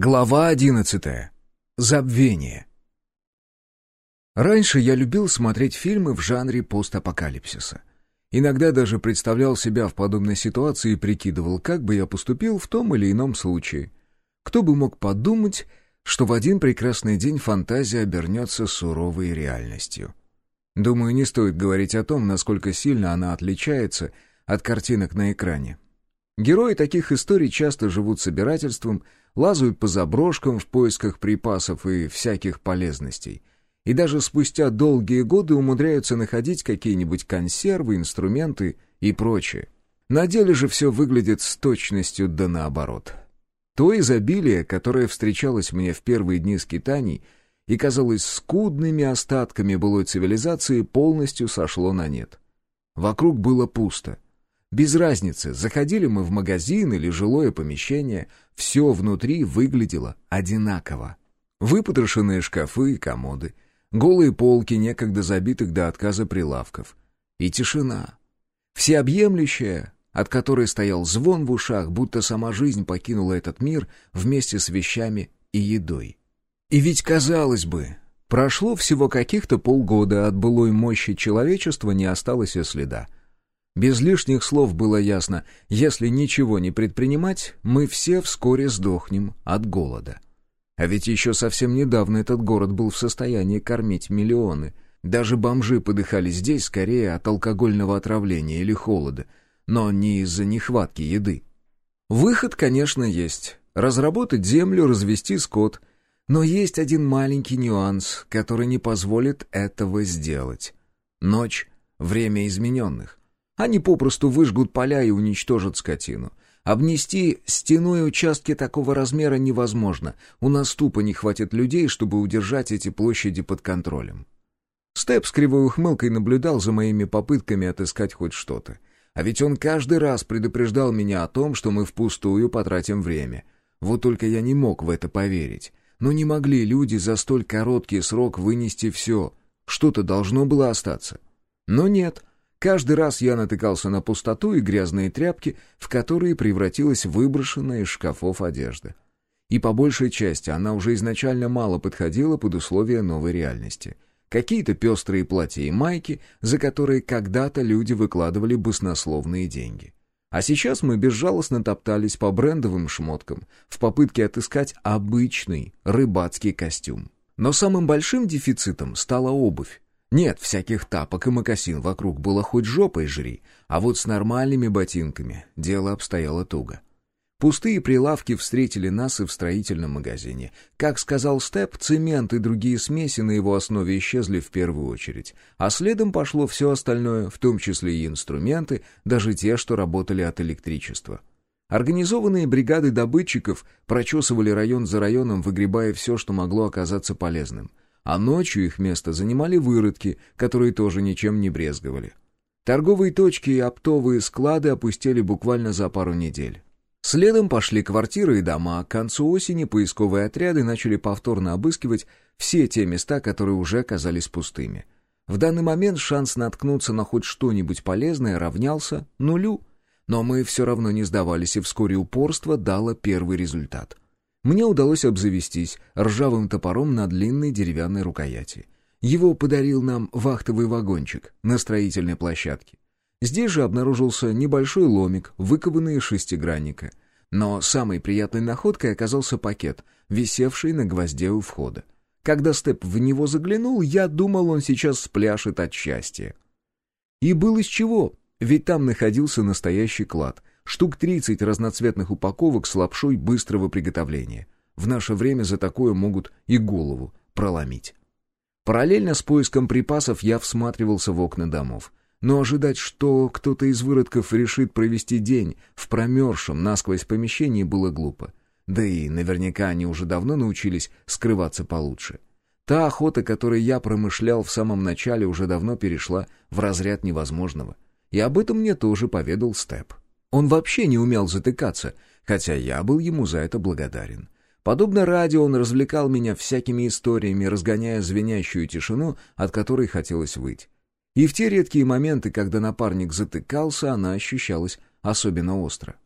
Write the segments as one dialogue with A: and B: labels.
A: Глава одиннадцатая. Забвение. Раньше я любил смотреть фильмы в жанре постапокалипсиса. Иногда даже представлял себя в подобной ситуации и прикидывал, как бы я поступил в том или ином случае. Кто бы мог подумать, что в один прекрасный день фантазия обернется суровой реальностью. Думаю, не стоит говорить о том, насколько сильно она отличается от картинок на экране. Герои таких историй часто живут собирательством, лазают по заброшкам в поисках припасов и всяких полезностей. И даже спустя долгие годы умудряются находить какие-нибудь консервы, инструменты и прочее. На деле же все выглядит с точностью да наоборот. То изобилие, которое встречалось мне в первые дни скитаний и казалось скудными остатками былой цивилизации, полностью сошло на нет. Вокруг было пусто — без разницы, заходили мы в магазин или жилое помещение, все внутри выглядело одинаково. Выпотрошенные шкафы и комоды, голые полки некогда забитых до отказа прилавков. И тишина. Всеобъемлющая, от которой стоял звон в ушах, будто сама жизнь покинула этот мир вместе с вещами и едой. И ведь, казалось бы, прошло всего каких-то полгода, от былой мощи человечества не осталось и следа — без лишних слов было ясно, если ничего не предпринимать, мы все вскоре сдохнем от голода. А ведь еще совсем недавно этот город был в состоянии кормить миллионы. Даже бомжи подыхали здесь скорее от алкогольного отравления или холода, но не из-за нехватки еды. Выход, конечно, есть. Разработать землю, развести скот. Но есть один маленький нюанс, который не позволит этого сделать. Ночь — время измененных. Они попросту выжгут поля и уничтожат скотину. Обнести стеной участки такого размера невозможно. У нас тупо не хватит людей, чтобы удержать эти площади под контролем. Степ с кривой ухмылкой наблюдал за моими попытками отыскать хоть что-то. А ведь он каждый раз предупреждал меня о том, что мы впустую потратим время. Вот только я не мог в это поверить. Но не могли люди за столь короткий срок вынести все. Что-то должно было остаться. Но нет, Каждый раз я натыкался на пустоту и грязные тряпки, в которые превратилась выброшенная из шкафов одежда. И по большей части она уже изначально мало подходила под условия новой реальности. Какие-то пестрые платья и майки, за которые когда-то люди выкладывали баснословные деньги. А сейчас мы безжалостно топтались по брендовым шмоткам в попытке отыскать обычный рыбацкий костюм. Но самым большим дефицитом стала обувь. Нет, всяких тапок и мокасин вокруг было хоть жопой жри, а вот с нормальными ботинками дело обстояло туго. Пустые прилавки встретили нас и в строительном магазине. Как сказал Степ, цемент и другие смеси на его основе исчезли в первую очередь, а следом пошло все остальное, в том числе и инструменты, даже те, что работали от электричества. Организованные бригады добытчиков прочесывали район за районом, выгребая все, что могло оказаться полезным — а ночью их место занимали выродки, которые тоже ничем не брезговали. Торговые точки и оптовые склады опустили буквально за пару недель. Следом пошли квартиры и дома, к концу осени поисковые отряды начали повторно обыскивать все те места, которые уже казались пустыми. В данный момент шанс наткнуться на хоть что-нибудь полезное равнялся нулю, но мы все равно не сдавались, и вскоре упорство дало первый результат — мне удалось обзавестись ржавым топором на длинной деревянной рукояти. Его подарил нам вахтовый вагончик на строительной площадке. Здесь же обнаружился небольшой ломик, выкованный из шестигранника. Но самой приятной находкой оказался пакет, висевший на гвозде у входа. Когда Степ в него заглянул, я думал, он сейчас спляшет от счастья. И был из чего, ведь там находился настоящий клад, штук 30 разноцветных упаковок с лапшой быстрого приготовления. В наше время за такое могут и голову проломить. Параллельно с поиском припасов я всматривался в окна домов. Но ожидать, что кто-то из выродков решит провести день в промерзшем насквозь помещении, было глупо. Да и наверняка они уже давно научились скрываться получше. Та охота, которой я промышлял в самом начале, уже давно перешла в разряд невозможного. И об этом мне тоже поведал Степ. Он вообще не умел затыкаться, хотя я был ему за это благодарен. Подобно радио он развлекал меня всякими историями, разгоняя звенящую тишину, от которой хотелось выть. И в те редкие моменты, когда напарник затыкался, она ощущалась особенно остро.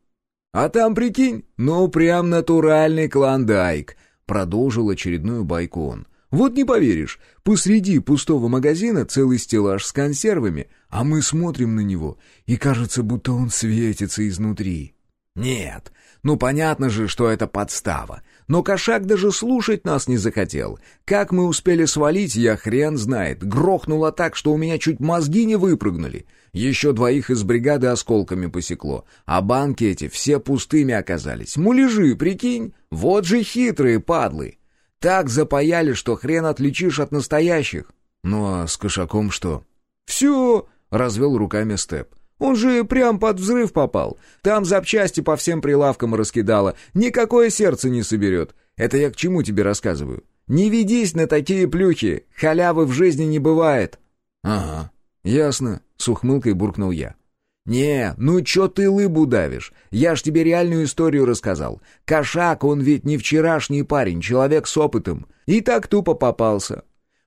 A: А там, прикинь, ну прям натуральный клондайк», — продолжил очередную байку он. «Вот не поверишь, посреди пустого магазина целый стеллаж с консервами, а мы смотрим на него, и кажется, будто он светится изнутри». «Нет, ну понятно же, что это подстава. Но кошак даже слушать нас не захотел. Как мы успели свалить, я хрен знает. Грохнуло так, что у меня чуть мозги не выпрыгнули. Еще двоих из бригады осколками посекло. А банки эти все пустыми оказались. Муляжи, прикинь? Вот же хитрые падлы. Так запаяли, что хрен отличишь от настоящих. Ну а с кошаком что? «Все!» — развел руками Степ. Он же прям под взрыв попал. Там запчасти по всем прилавкам раскидало. Никакое сердце не соберет. Это я к чему тебе рассказываю? Не ведись на такие плюхи. Халявы в жизни не бывает. Ага, ясно, с ухмылкой буркнул я. «Не, ну чё ты лыбу давишь? Я ж тебе реальную историю рассказал. Кошак, он ведь не вчерашний парень, человек с опытом. И так тупо попался.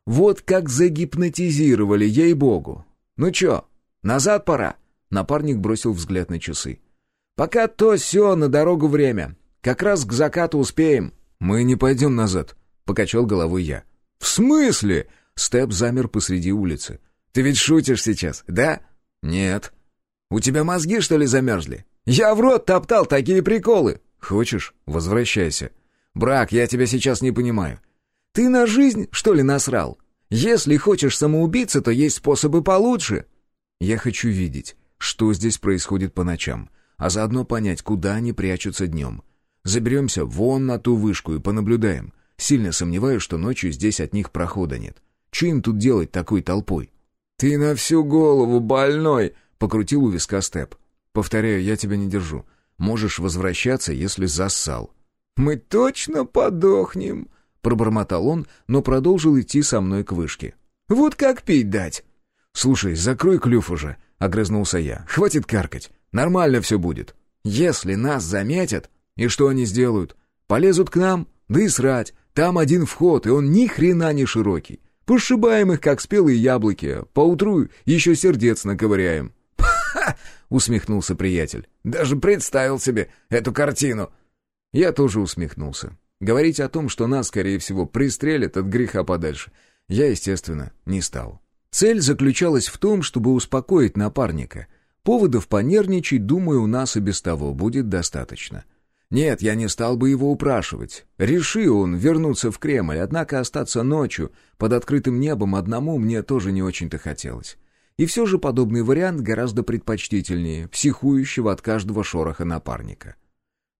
A: Вот как загипнотизировали, ей-богу. Ну чё, назад пора?» Напарник бросил взгляд на часы. «Пока то все на дорогу время. Как раз к закату успеем». «Мы не пойдем назад», — покачал головой я. «В смысле?» — Степ замер посреди улицы. «Ты ведь шутишь сейчас, да?» «Нет». «У тебя мозги, что ли, замерзли? Я в рот топтал такие приколы!» «Хочешь? Возвращайся». «Брак, я тебя сейчас не понимаю. Ты на жизнь, что ли, насрал? Если хочешь самоубиться, то есть способы получше». «Я хочу видеть, что здесь происходит по ночам, а заодно понять, куда они прячутся днем. Заберемся вон на ту вышку и понаблюдаем. Сильно сомневаюсь, что ночью здесь от них прохода нет. Че им тут делать такой толпой? «Ты на всю голову больной!» — покрутил у виска Степ. «Повторяю, я тебя не держу. Можешь возвращаться, если зассал». «Мы точно подохнем!» — пробормотал он, но продолжил идти со мной к вышке. «Вот как пить дать?» «Слушай, закрой клюв уже», — огрызнулся я. «Хватит каркать. Нормально все будет. Если нас заметят, и что они сделают? Полезут к нам? Да и срать. Там один вход, и он ни хрена не широкий. Пошибаем их, как спелые яблоки. Поутру еще сердец наковыряем». Усмехнулся приятель. «Даже представил себе эту картину». Я тоже усмехнулся. Говорить о том, что нас, скорее всего, пристрелят от греха подальше, я, естественно, не стал. Цель заключалась в том, чтобы успокоить напарника. Поводов понервничать, думаю, у нас и без того будет достаточно. Нет, я не стал бы его упрашивать. Реши он вернуться в Кремль, однако остаться ночью под открытым небом одному мне тоже не очень-то хотелось. И все же подобный вариант гораздо предпочтительнее психующего от каждого шороха напарника.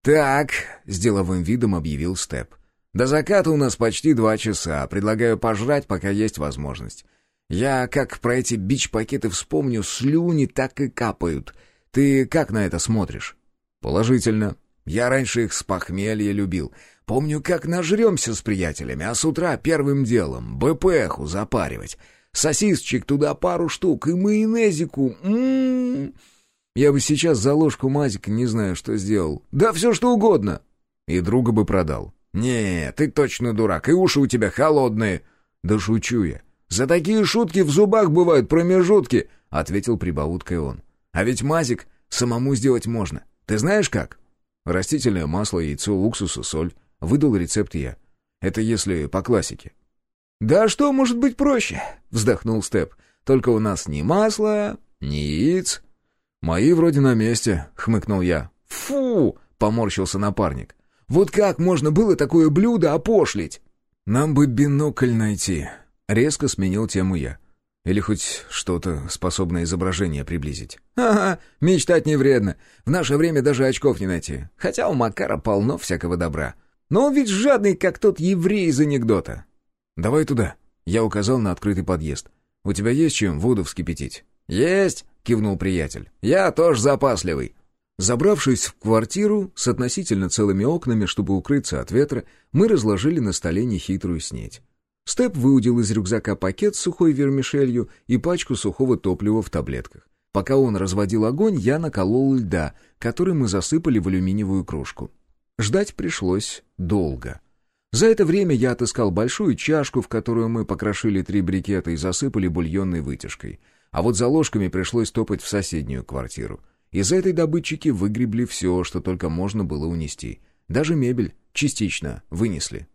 A: «Так», — с деловым видом объявил Степ, — «до заката у нас почти два часа. Предлагаю пожрать, пока есть возможность. Я, как про эти бич-пакеты вспомню, слюни так и капают. Ты как на это смотришь? Положительно. Я раньше их с похмелья любил. Помню, как нажремся с приятелями, а с утра первым делом БПХу запаривать. Сосисчик туда пару штук и майонезику. М-м-м. Я бы сейчас за ложку мазика не знаю, что сделал. Да все что угодно. И друга бы продал. Не, ты точно дурак, и уши у тебя холодные. Да шучу я. «За такие шутки в зубах бывают промежутки», — ответил прибауткой он. «А ведь мазик самому сделать можно. Ты знаешь как?» «Растительное масло, яйцо, уксус и соль». Выдал рецепт я. Это если по классике. «Да что может быть проще?» — вздохнул Степ. «Только у нас ни масла, ни яиц». «Мои вроде на месте», — хмыкнул я. «Фу!» — поморщился напарник. «Вот как можно было такое блюдо опошлить?» «Нам бы бинокль найти», Резко сменил тему я. Или хоть что-то, способное изображение приблизить. «Ага, мечтать не вредно. В наше время даже очков не найти. Хотя у Макара полно всякого добра. Но он ведь жадный, как тот еврей из анекдота». «Давай туда». Я указал на открытый подъезд. «У тебя есть чем воду вскипятить?» «Есть», — кивнул приятель. «Я тоже запасливый». Забравшись в квартиру с относительно целыми окнами, чтобы укрыться от ветра, мы разложили на столе нехитрую снеть. Степ выудил из рюкзака пакет с сухой вермишелью и пачку сухого топлива в таблетках. Пока он разводил огонь, я наколол льда, который мы засыпали в алюминиевую кружку. Ждать пришлось долго. За это время я отыскал большую чашку, в которую мы покрошили три брикета и засыпали бульонной вытяжкой. А вот за ложками пришлось топать в соседнюю квартиру. Из этой добытчики выгребли все, что только можно было унести. Даже мебель частично вынесли.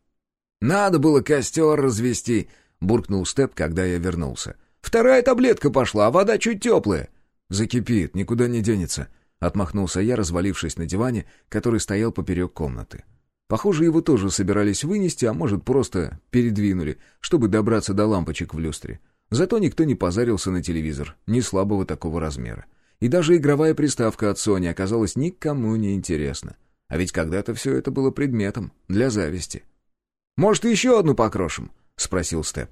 A: «Надо было костер развести», — буркнул Степ, когда я вернулся. «Вторая таблетка пошла, а вода чуть теплая». «Закипит, никуда не денется», — отмахнулся я, развалившись на диване, который стоял поперек комнаты. Похоже, его тоже собирались вынести, а может, просто передвинули, чтобы добраться до лампочек в люстре. Зато никто не позарился на телевизор, не слабого такого размера. И даже игровая приставка от Sony оказалась никому не интересна. А ведь когда-то все это было предметом для зависти. «Может, еще одну покрошим?» — спросил Степ.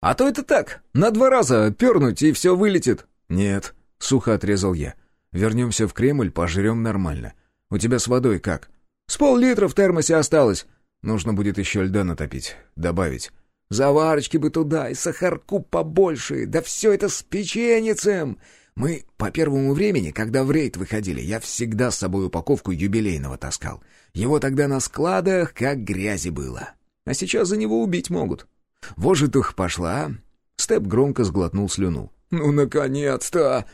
A: «А то это так, на два раза пернуть, и все вылетит». «Нет», — сухо отрезал я. «Вернемся в Кремль, пожрем нормально. У тебя с водой как?» «С пол-литра в термосе осталось». «Нужно будет еще льда натопить, добавить». «Заварочки бы туда и сахарку побольше, да все это с печеницем. Мы по первому времени, когда в рейд выходили, я всегда с собой упаковку юбилейного таскал. Его тогда на складах как грязи было. А сейчас за него убить могут. Вожитух пошла. А?» Степ громко сглотнул слюну. «Ну, наконец-то!»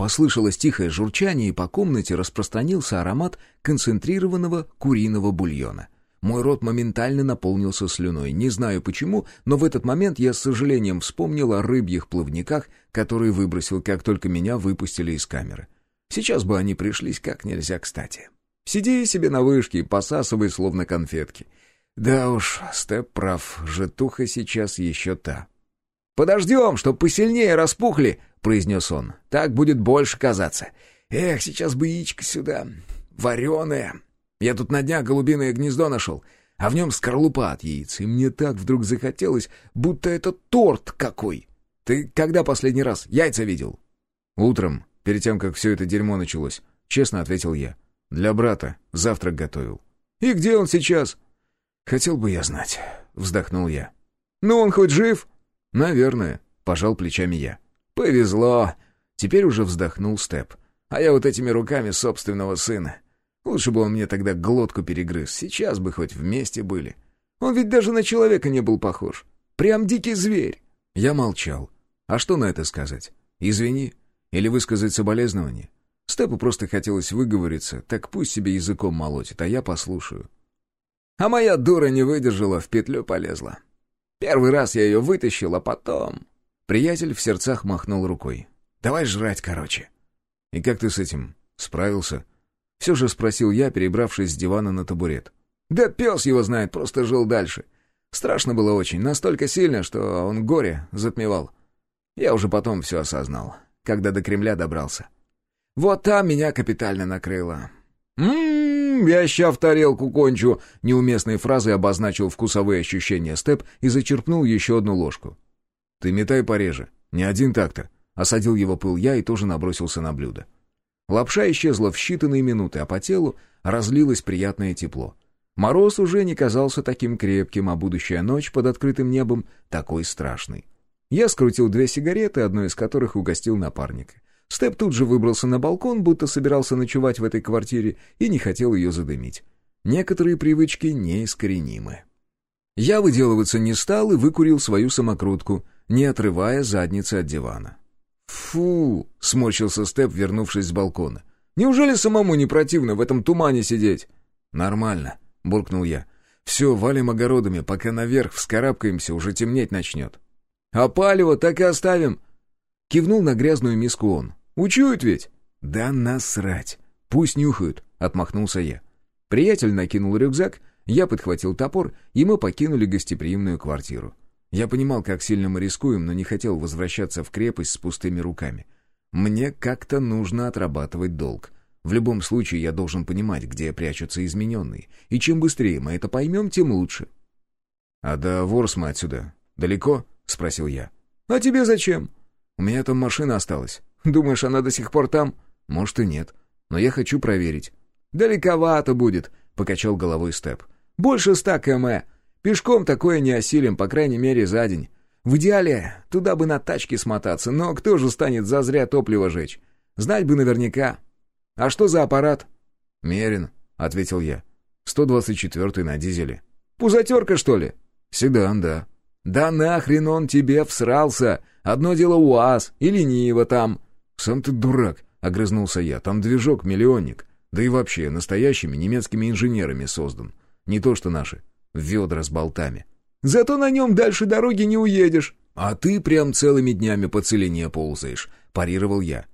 A: Послышалось тихое журчание, и по комнате распространился аромат концентрированного куриного бульона. Мой рот моментально наполнился слюной. Не знаю почему, но в этот момент я с сожалением вспомнил о рыбьих плавниках, которые выбросил, как только меня выпустили из камеры. Сейчас бы они пришлись как нельзя кстати. Сиди себе на вышке и посасывай, словно конфетки. Да уж, Степ прав, жетуха сейчас еще та. «Подождем, чтоб посильнее распухли», — произнес он. «Так будет больше казаться. Эх, сейчас бы яичко сюда. Вареное. Я тут на днях голубиное гнездо нашел, а в нем скорлупа от яиц, и мне так вдруг захотелось, будто это торт какой. Ты когда последний раз яйца видел? Утром, перед тем, как все это дерьмо началось, честно ответил я. Для брата завтрак готовил. И где он сейчас? Хотел бы я знать, вздохнул я. Ну, он хоть жив? Наверное, пожал плечами я. Повезло. Теперь уже вздохнул Степ. А я вот этими руками собственного сына. Лучше бы он мне тогда глотку перегрыз, сейчас бы хоть вместе были. Он ведь даже на человека не был похож. Прям дикий зверь. Я молчал. А что на это сказать? Извини. Или высказать соболезнование? Степу просто хотелось выговориться, так пусть себе языком молотит, а я послушаю. А моя дура не выдержала, в петлю полезла. Первый раз я ее вытащил, а потом... Приятель в сердцах махнул рукой. «Давай жрать, короче». «И как ты с этим? Справился?» Все же спросил я, перебравшись с дивана на табурет. «Да пес его знает, просто жил дальше. Страшно было очень, настолько сильно, что он горе затмевал. Я уже потом все осознал, когда до Кремля добрался. Вот там меня капитально накрыло. «М-м-м, я ща в тарелку кончу!» Неуместной фразой обозначил вкусовые ощущения Степ и зачерпнул еще одну ложку. «Ты метай пореже, не один так-то», — осадил его пыл я и тоже набросился на блюдо. Лапша исчезла в считанные минуты, а по телу разлилось приятное тепло. Мороз уже не казался таким крепким, а будущая ночь под открытым небом такой страшной. Я скрутил две сигареты, одну из которых угостил напарника. Степ тут же выбрался на балкон, будто собирался ночевать в этой квартире и не хотел ее задымить. Некоторые привычки неискоренимы. Я выделываться не стал и выкурил свою самокрутку, не отрывая задницы от дивана. «Фу!» — сморщился Степ, вернувшись с балкона. «Неужели самому не противно в этом тумане сидеть?» «Нормально», — буркнул я. «Все, валим огородами, пока наверх вскарабкаемся, уже темнеть начнет». «А палево так и оставим!» Кивнул на грязную миску он. «Учуют ведь?» «Да насрать! Пусть нюхают!» — отмахнулся я. Приятель накинул рюкзак, я подхватил топор, и мы покинули гостеприимную квартиру. Я понимал, как сильно мы рискуем, но не хотел возвращаться в крепость с пустыми руками. Мне как-то нужно отрабатывать долг. В любом случае, я должен понимать, где прячутся измененные. И чем быстрее мы это поймем, тем лучше. — А до Ворсма отсюда далеко? — спросил я. — А тебе зачем? — У меня там машина осталась. Думаешь, она до сих пор там? — Может и нет. Но я хочу проверить. — Далековато будет, — покачал головой Степ. — Больше ста км. Пешком такое не осилим, по крайней мере, за день. В идеале туда бы на тачке смотаться, но кто же станет зазря топливо жечь? Знать бы наверняка. А что за аппарат? Мерин, ответил я. 124 на дизеле. Пузатерка, что ли? Седан, да. Да нахрен он тебе всрался? Одно дело УАЗ или Нива там. Сам ты дурак, — огрызнулся я. «Там движок миллионник. Да и вообще, настоящими немецкими инженерами создан. Не то что наши. Ведра с болтами».
B: «Зато на нем дальше дороги не уедешь».
A: «А ты прям целыми днями по целине ползаешь», — парировал я.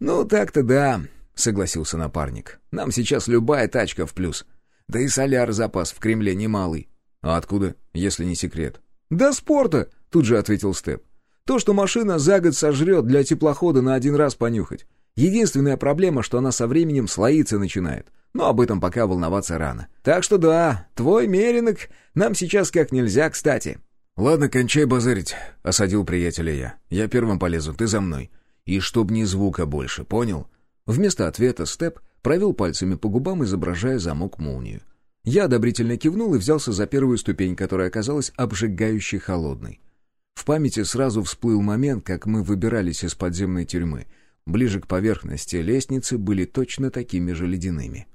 B: «Ну, так-то да», — согласился напарник. «Нам сейчас любая тачка в плюс. Да и соляр запас в Кремле немалый».
A: «А откуда, если не секрет?»
B: «Да спорта», — тут же ответил Степ. «То, что машина за год сожрет для теплохода на один раз понюхать. Единственная проблема, что она со временем слоиться начинает. Но об этом пока волноваться рано. Так что да, твой меринок нам сейчас как нельзя кстати».
A: «Ладно, кончай базарить», — осадил приятеля я. «Я первым полезу, ты за мной. И чтоб ни звука больше, понял?» Вместо ответа Степ провел пальцами по губам, изображая замок-молнию. Я одобрительно кивнул и взялся за первую ступень, которая оказалась обжигающе холодной. В памяти сразу всплыл момент, как мы выбирались из подземной тюрьмы. Ближе к поверхности лестницы были точно такими же ледяными.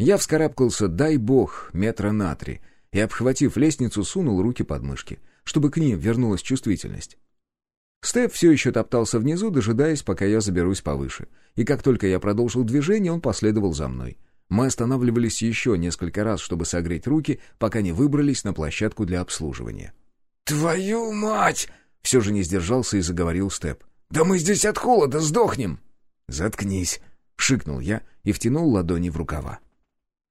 A: Я вскарабкался, дай бог, метра на три, и, обхватив лестницу, сунул руки под мышки, чтобы к ним вернулась чувствительность. Стеф все еще топтался внизу, дожидаясь, пока я заберусь повыше. И как только я продолжил движение, он последовал за мной. Мы останавливались еще несколько раз, чтобы согреть руки, пока не выбрались на площадку для обслуживания.
B: «Твою мать!» — все же не сдержался и заговорил Степ.
A: «Да мы здесь от холода сдохнем!»
B: «Заткнись!» — шикнул я и втянул ладони в рукава.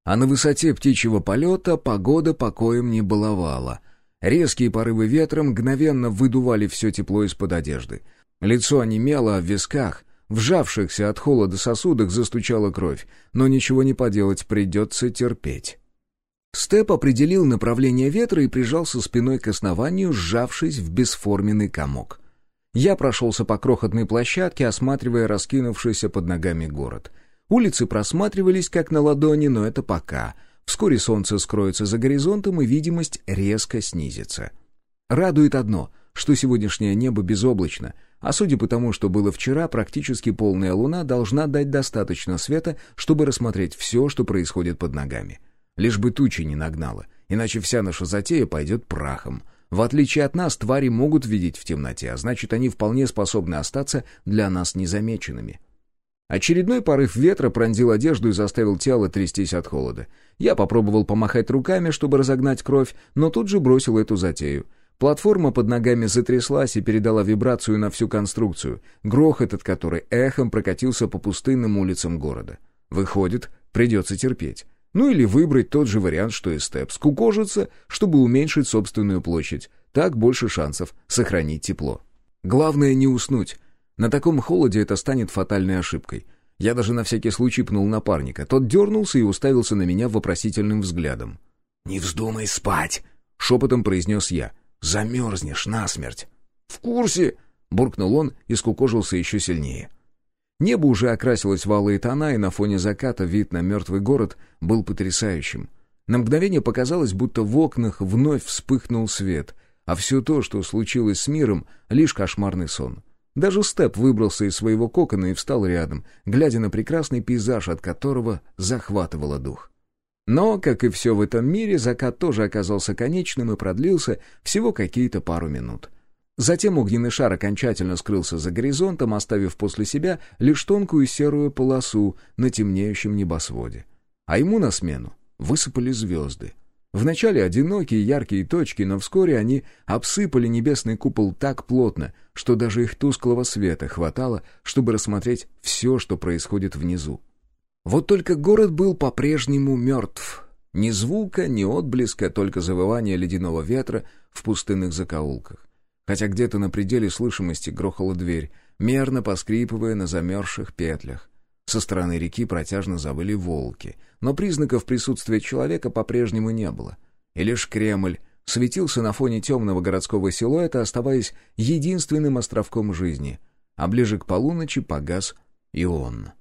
A: А на высоте птичьего полета погода покоем не баловала. Резкие порывы ветра мгновенно выдували все тепло из-под одежды. Лицо онемело, а в висках, вжавшихся от холода сосудах, застучала кровь. Но ничего не поделать, придется терпеть. Степ определил направление ветра и прижался спиной к основанию, сжавшись в бесформенный комок. Я прошелся по крохотной площадке, осматривая раскинувшийся под ногами город — Улицы просматривались как на ладони, но это пока. Вскоре солнце скроется за горизонтом, и видимость резко снизится. Радует одно, что сегодняшнее небо безоблачно, а судя по тому, что было вчера, практически полная луна должна дать достаточно света, чтобы рассмотреть все, что происходит под ногами. Лишь бы тучи не нагнало, иначе вся наша затея пойдет прахом. В отличие от нас, твари могут видеть в темноте, а значит, они вполне способны остаться для нас незамеченными. Очередной порыв ветра пронзил одежду и заставил тело трястись от холода. Я попробовал помахать руками, чтобы разогнать кровь, но тут же бросил эту затею. Платформа под ногами затряслась и передала вибрацию на всю конструкцию, грохот от которой эхом прокатился по пустынным улицам города. Выходит, придется терпеть. Ну или выбрать тот же вариант, что и степ, скукожиться, чтобы уменьшить собственную площадь. Так больше шансов сохранить тепло. Главное не уснуть. На таком холоде это станет фатальной ошибкой. Я даже на всякий случай пнул напарника. Тот дернулся и уставился на меня вопросительным взглядом.
B: «Не вздумай спать!»
A: — шепотом произнес я. «Замерзнешь насмерть!»
B: «В курсе!» — буркнул он и скукожился еще сильнее.
A: Небо уже окрасилось в алые тона, и на фоне заката вид на мертвый город был потрясающим. На мгновение показалось, будто в окнах вновь вспыхнул свет, а все то, что случилось с миром, — лишь кошмарный сон. Даже Степ выбрался из своего кокона и встал рядом, глядя на прекрасный пейзаж, от которого захватывало дух. Но, как и все в этом мире, закат тоже оказался конечным и продлился всего какие-то пару минут. Затем огненный шар окончательно скрылся за горизонтом, оставив после себя лишь тонкую серую полосу на темнеющем небосводе. А ему на смену высыпали звезды — Вначале одинокие яркие точки, но вскоре они обсыпали небесный купол так плотно, что даже их тусклого света хватало, чтобы рассмотреть все, что происходит внизу. Вот только город был по-прежнему мертв. Ни звука, ни отблеска, только завывание ледяного ветра в пустынных закоулках. Хотя где-то на пределе слышимости грохала дверь, мерно поскрипывая на замерзших петлях. Со стороны реки протяжно завыли волки, но признаков присутствия человека по-прежнему не было. И лишь Кремль светился на фоне темного городского силуэта, оставаясь единственным островком жизни, а ближе к полуночи погас и он.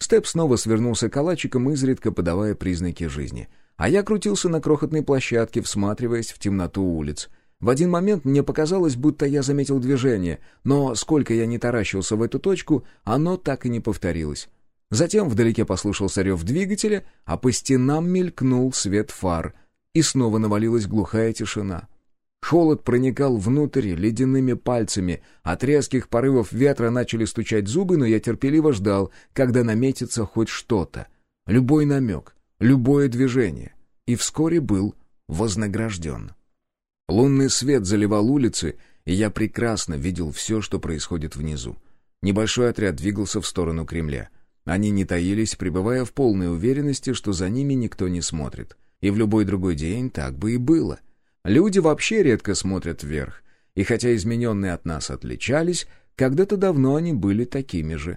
A: Степ снова свернулся калачиком, изредка подавая признаки жизни. А я крутился на крохотной площадке, всматриваясь в темноту улиц. В один момент мне показалось, будто я заметил движение, но сколько я не таращился в эту точку, оно так и не повторилось. Затем вдалеке послышался рев двигателя, а по стенам мелькнул свет фар, и снова навалилась глухая тишина. Холод проникал внутрь ледяными пальцами, от резких порывов ветра начали стучать зубы, но я терпеливо ждал, когда наметится хоть что-то. Любой намек, любое движение. И вскоре был вознагражден. Лунный свет заливал улицы, и я прекрасно видел все, что происходит внизу. Небольшой отряд двигался в сторону Кремля. Они не таились, пребывая в полной уверенности, что за ними никто не смотрит. И в любой другой день так бы и было — Люди вообще редко смотрят вверх, и хотя измененные от нас отличались, когда-то давно они были такими же.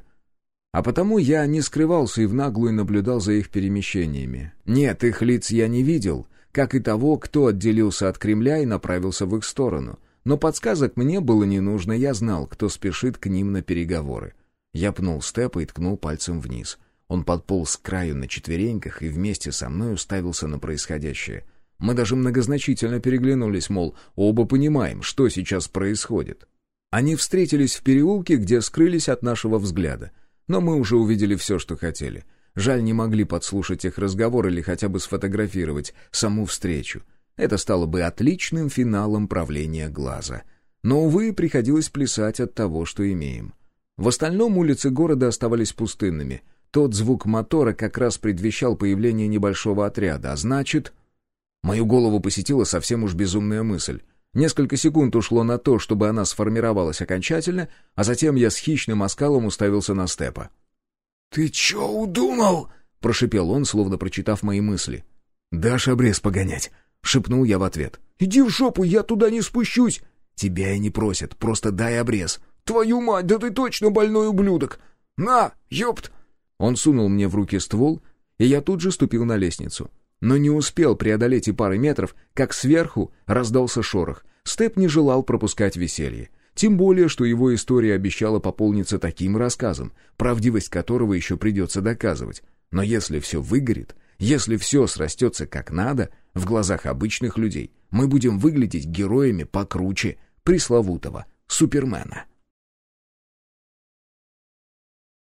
A: А потому я не скрывался и в наглую наблюдал за их перемещениями. Нет, их лиц я не видел, как и того, кто отделился от Кремля и направился в их сторону. Но подсказок мне было не нужно, я знал, кто спешит к ним на переговоры. Я пнул Степа и ткнул пальцем вниз. Он подполз к краю на четвереньках и вместе со мной уставился на происходящее — мы даже многозначительно переглянулись, мол, оба понимаем, что сейчас происходит. Они встретились в переулке, где скрылись от нашего взгляда. Но мы уже увидели все, что хотели. Жаль, не могли подслушать их разговор или хотя бы сфотографировать саму встречу. Это стало бы отличным финалом правления глаза. Но, увы, приходилось плясать от того, что имеем. В остальном улицы города оставались пустынными. Тот звук мотора как раз предвещал появление небольшого отряда, а значит... Мою голову посетила совсем уж безумная мысль. Несколько секунд ушло на то, чтобы она сформировалась окончательно, а затем я с хищным оскалом уставился на Степа.
B: «Ты чё удумал?» — прошипел он, словно прочитав мои мысли.
A: «Дашь обрез погонять?» — шепнул я в ответ.
B: «Иди в жопу, я туда не спущусь!»
A: «Тебя и не просят, просто дай обрез».
B: «Твою мать, да ты точно больной ублюдок! На, ёпт!»
A: Он сунул мне в руки ствол, и я тут же ступил на лестницу но не успел преодолеть и пары метров, как сверху раздался шорох. Степ не желал пропускать веселье. Тем более, что его история обещала пополниться таким рассказом, правдивость которого еще придется доказывать. Но если все выгорит, если все срастется как надо, в глазах обычных людей, мы будем выглядеть героями покруче пресловутого Супермена.